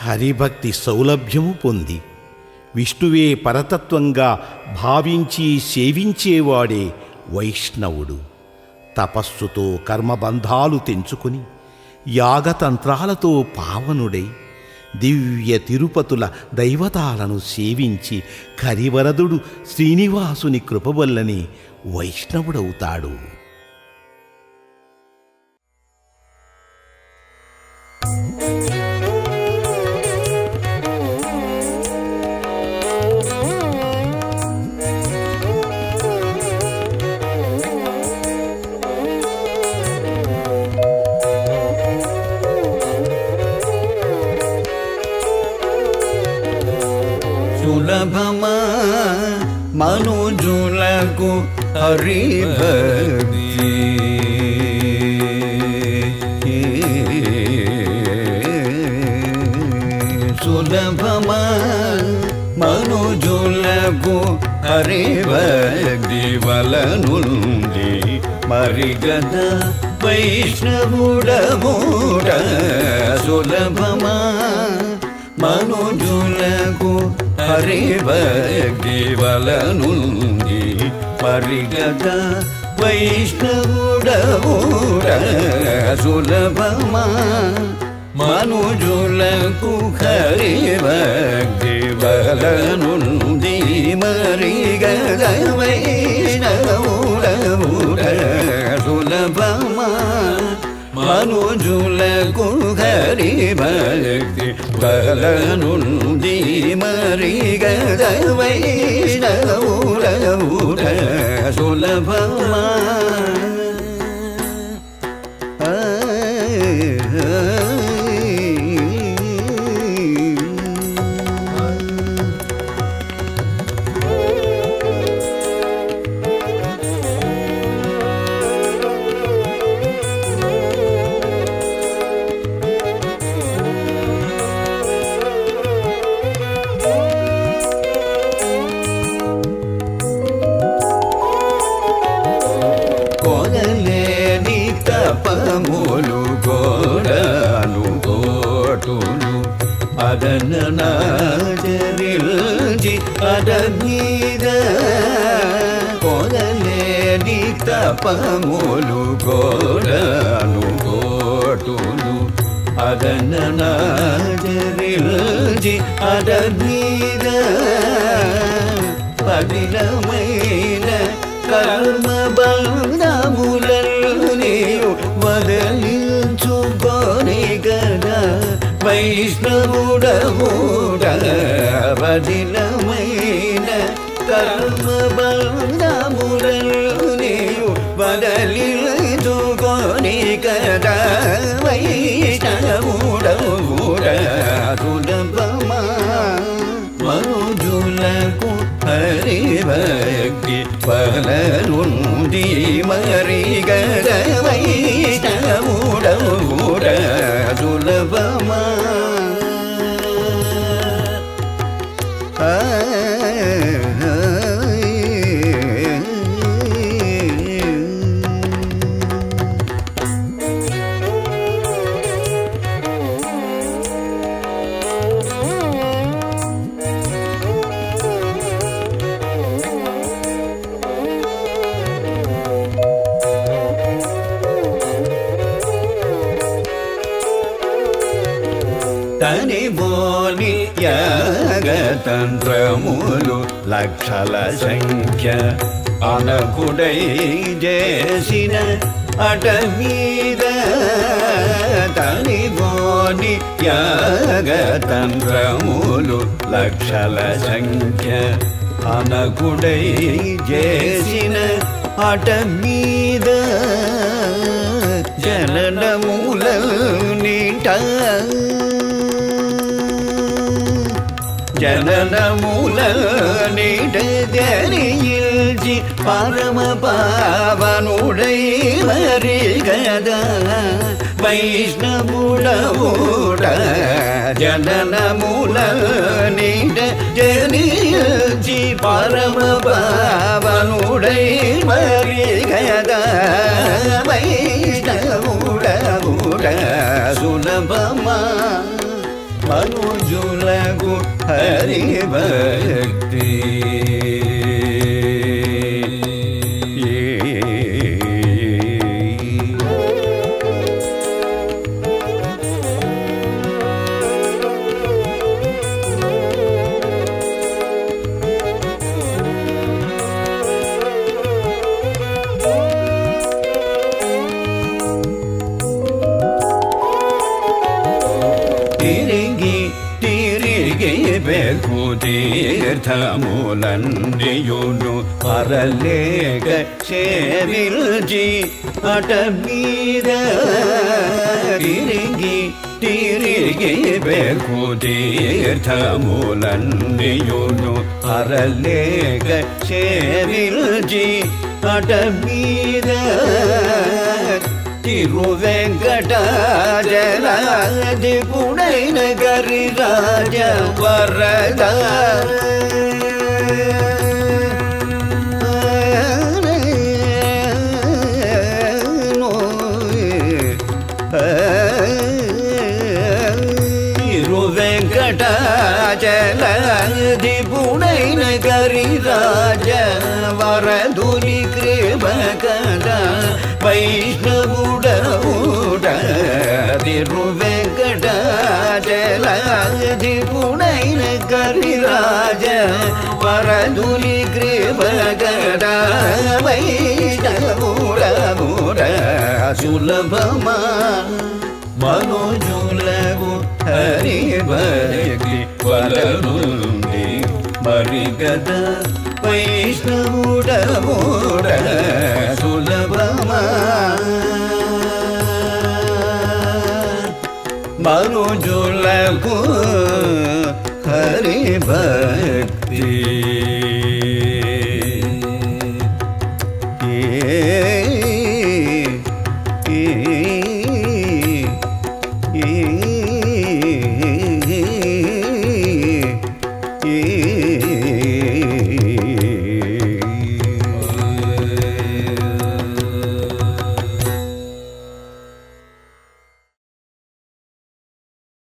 హరిభక్తి సౌలభ్యము పొంది. విష్ణువే పరతత్వంగా భావించి సేవించేవాడే వైష్ణవుడు. తపస్సుతో కర్మబంధాలు తెంచుకుని యాగతంత్రాలతో పావనుడై దివ్య తిరుపతుల దైవతాలను సేవించి కరివరదుడు శ్రీనివాసుని కృపవల్లని వైష్ణవుడవుతాడు. సులభమా మనుజులకు హరిభక్తి సులభమా మనుజులకు హరిభక్తి వలనుంది మరిగద వైష్ణవుడముడ సులభమా మనుజులకు ಹರಿವ ಕೇವಲನುಂಗಿ ಪರಿಗದ ವೈಷ್ಣವುಡೂಡ ಸುಲಭಮ ಮನುಜುಲ ಕುಹರಿವ ಕೇವಲನುಂದಿ ಮರಿಗದ ವೈಷ್ಣವುಡೂಡ ಸುಲಭಮ ಮನುಜುಲ ಕುಹರಿವ ಬಲನುಂದಿ ಮರಿಗದ ವೈಷ್ಣವೂರ ಸುಲಭ ചരണനാചരിൽ ജി അരങ്ങീര കൊരലേടി തപമുലു ഗോടനുഗോട്ടുലു അരനാചരിൽ ജി അരങ്ങീര പതിലമ పదిలమైన కర్మ బంధములను వదలించుకొని కదా వైష్ణవుడముడ సులభమా మనుజులకు హరిభక్తి పలనుంది మరి తని బోని యాగతంత్రములు లక్షల సంఖ్య అనకుడై చేసిన అట మీద తని బోని యాగతంత్రములు లక్షల సంఖ్య అనకుడై చేసిన అట మీద జననముల నీట ஜனன மூல நீடதனியில் ஜி பரம பாவனுடையவரிகத வைஷ்ணவுடவுட ஜனன மூல நீட ஜனியில் ஜி பரம பாவனுடையவரிகத வைஷ்ண அறிவக்தி തീർത്ഥമൂലന്റിയുരു പറലേക ചേവിൽ ജി അടമീര തിരികി തിരികെ പേർക്കു തീർത്ഥമൂലന്റിയുരു ജി അടമീര പുണൈ നഗര ராஜ வரத. ஜலதிபுடை நகரி ராஜ வரதுரி கிருபகர வைஷ்ணு കവിരാജ പരതുലി കൃപകടമൂടമൂട സുലഭമാ മനുജുലവു ഹരിഭരതി വലമുണ്ടി മറികത വൈഷ്ണവൂടമൂട സുലഭമാ മനുജുലകൂ करे भक्ति